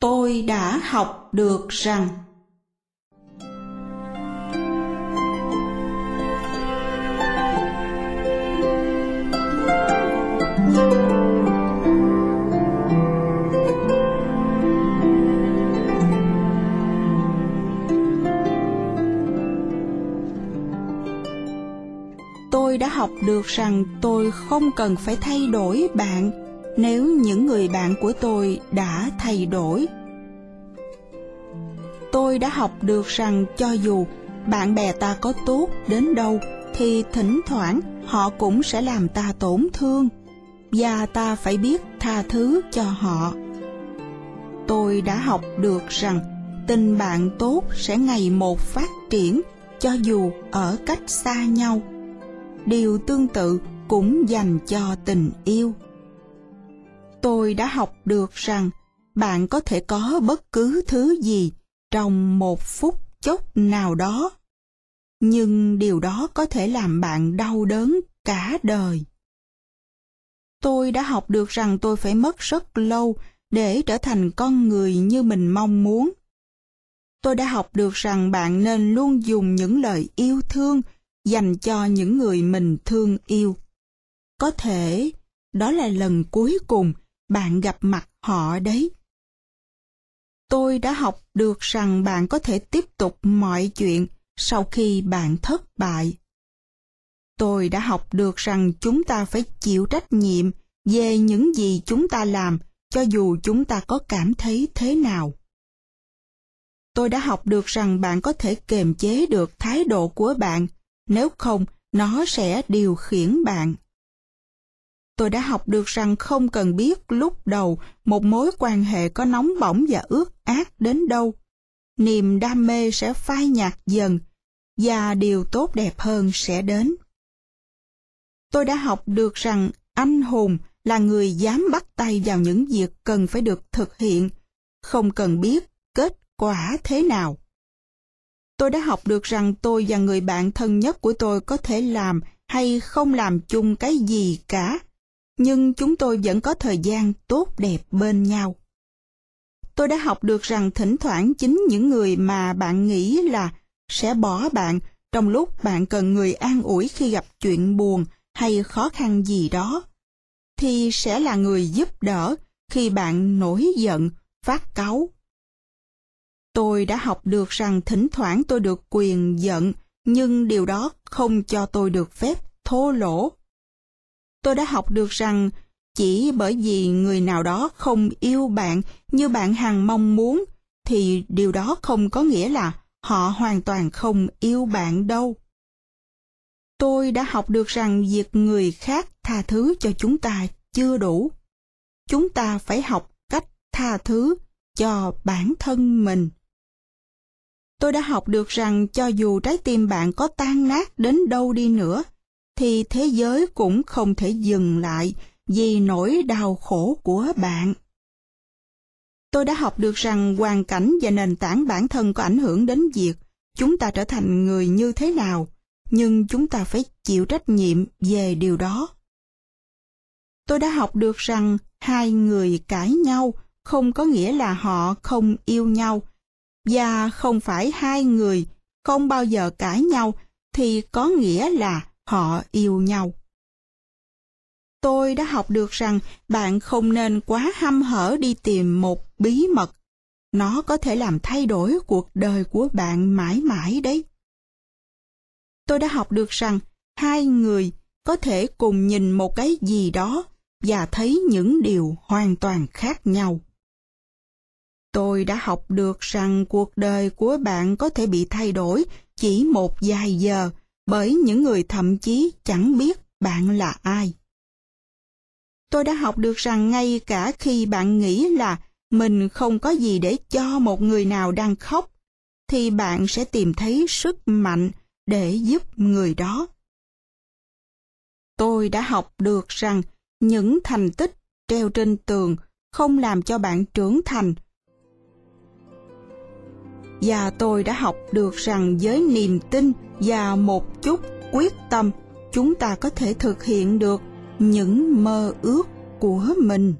tôi đã học được rằng tôi đã học được rằng tôi không cần phải thay đổi bạn nếu những người bạn của tôi đã thay đổi. Tôi đã học được rằng cho dù bạn bè ta có tốt đến đâu, thì thỉnh thoảng họ cũng sẽ làm ta tổn thương và ta phải biết tha thứ cho họ. Tôi đã học được rằng tình bạn tốt sẽ ngày một phát triển cho dù ở cách xa nhau. Điều tương tự cũng dành cho tình yêu tôi đã học được rằng bạn có thể có bất cứ thứ gì trong một phút chốc nào đó. Nhưng điều đó có thể làm bạn đau đớn cả đời. Tôi đã học được rằng tôi phải mất rất lâu để trở thành con người như mình mong muốn. Tôi đã học được rằng bạn nên luôn dùng những lời yêu thương dành cho những người mình thương yêu. Có thể, đó là lần cuối cùng bạn gặp mặt họ đấy. Tôi đã học được rằng bạn có thể tiếp tục mọi chuyện sau khi bạn thất bại. Tôi đã học được rằng chúng ta phải chịu trách nhiệm về những gì chúng ta làm, cho dù chúng ta có cảm thấy thế nào. Tôi đã học được rằng bạn có thể kềm chế được thái độ của bạn, nếu không, nó sẽ điều khiển bạn tôi đã học được rằng không cần biết lúc đầu một mối quan hệ có nóng bỏng và ướt át đến đâu. Niềm đam mê sẽ phai nhạt dần và điều tốt đẹp hơn sẽ đến. Tôi đã học được rằng anh hùng là người dám bắt tay vào những việc cần phải được thực hiện, không cần biết kết quả thế nào. Tôi đã học được rằng tôi và người bạn thân nhất của tôi có thể làm hay không làm chung cái gì cả nhưng chúng tôi vẫn có thời gian tốt đẹp bên nhau. Tôi đã học được rằng thỉnh thoảng chính những người mà bạn nghĩ là sẽ bỏ bạn trong lúc bạn cần người an ủi khi gặp chuyện buồn hay khó khăn gì đó, thì sẽ là người giúp đỡ khi bạn nổi giận, phát cáu. Tôi đã học được rằng thỉnh thoảng tôi được quyền giận, nhưng điều đó không cho tôi được phép thô lỗ tôi đã học được rằng chỉ bởi vì người nào đó không yêu bạn như bạn hằng mong muốn, thì điều đó không có nghĩa là họ hoàn toàn không yêu bạn đâu. Tôi đã học được rằng việc người khác tha thứ cho chúng ta chưa đủ. Chúng ta phải học cách tha thứ cho bản thân mình. Tôi đã học được rằng cho dù trái tim bạn có tan nát đến đâu đi nữa thì thế giới cũng không thể dừng lại vì nỗi đau khổ của bạn. Tôi đã học được rằng hoàn cảnh và nền tảng bản thân có ảnh hưởng đến việc chúng ta trở thành người như thế nào, nhưng chúng ta phải chịu trách nhiệm về điều đó. Tôi đã học được rằng hai người cãi nhau không có nghĩa là họ không yêu nhau, và không phải hai người không bao giờ cãi nhau thì có nghĩa là họ yêu nhau. Tôi đã học được rằng bạn không nên quá hăm hở đi tìm một bí mật. Nó có thể làm thay đổi cuộc đời của bạn mãi mãi đấy. Tôi đã học được rằng hai người có thể cùng nhìn một cái gì đó và thấy những điều hoàn toàn khác nhau. Tôi đã học được rằng cuộc đời của bạn có thể bị thay đổi chỉ một vài giờ bởi những người thậm chí chẳng biết bạn là ai. Tôi đã học được rằng ngay cả khi bạn nghĩ là mình không có gì để cho một người nào đang khóc, thì bạn sẽ tìm thấy sức mạnh để giúp người đó. Tôi đã học được rằng những thành tích treo trên tường không làm cho bạn trưởng thành và tôi đã học được rằng với niềm tin và một chút quyết tâm, chúng ta có thể thực hiện được những mơ ước của mình.